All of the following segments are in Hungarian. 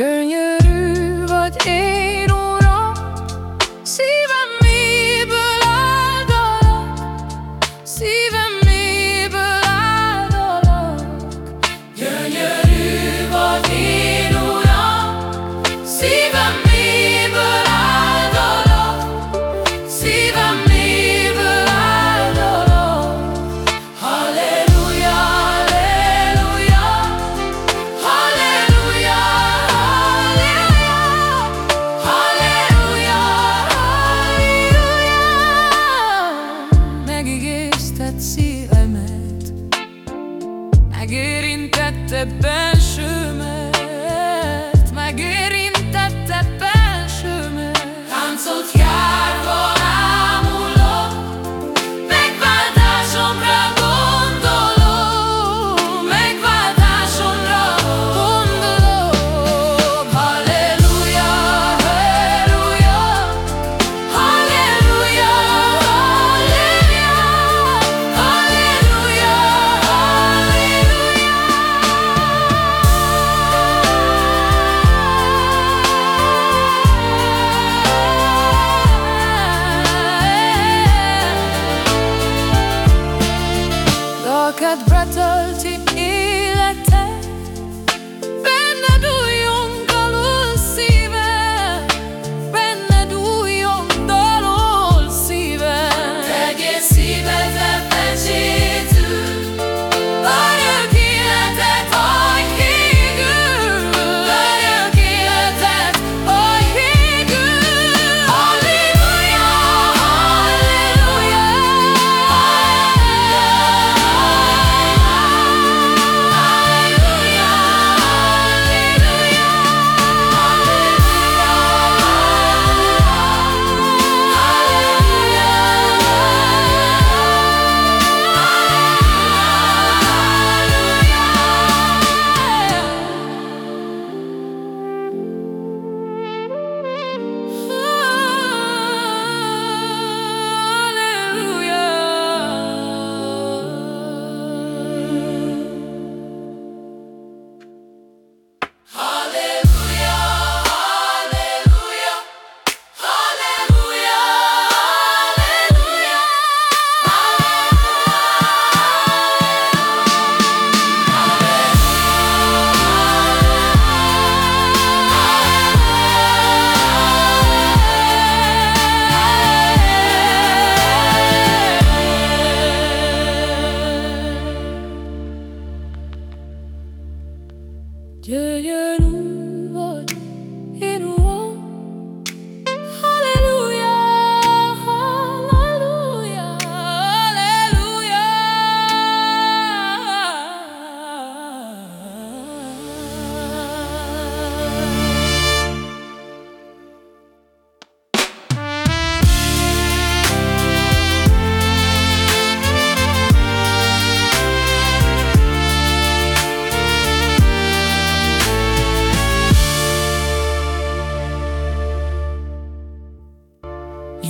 Gyönyörű vagy én szívemet. Megérintette benne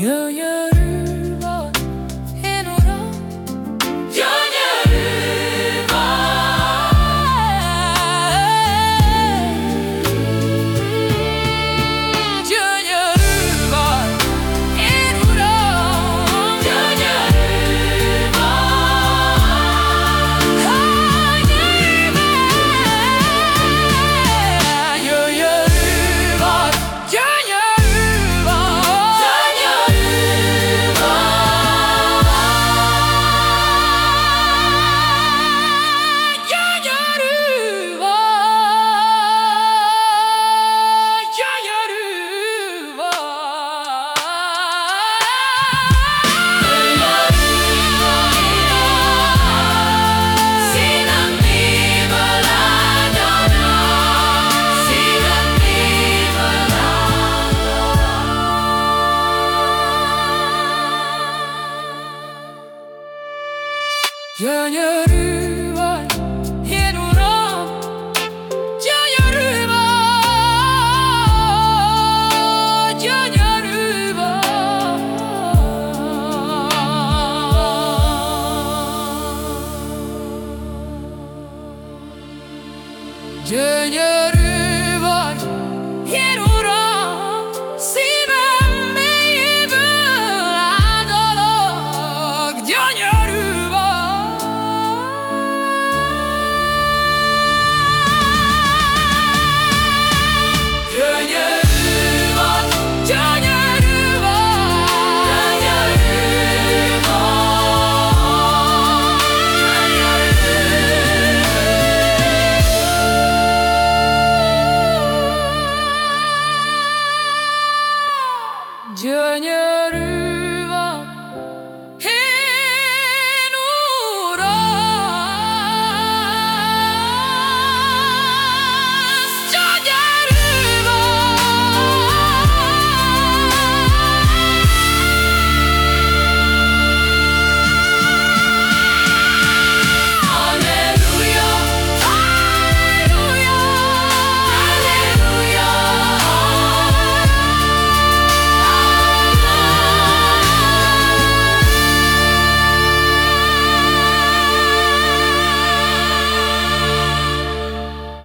Gyönyörű Gyönyörű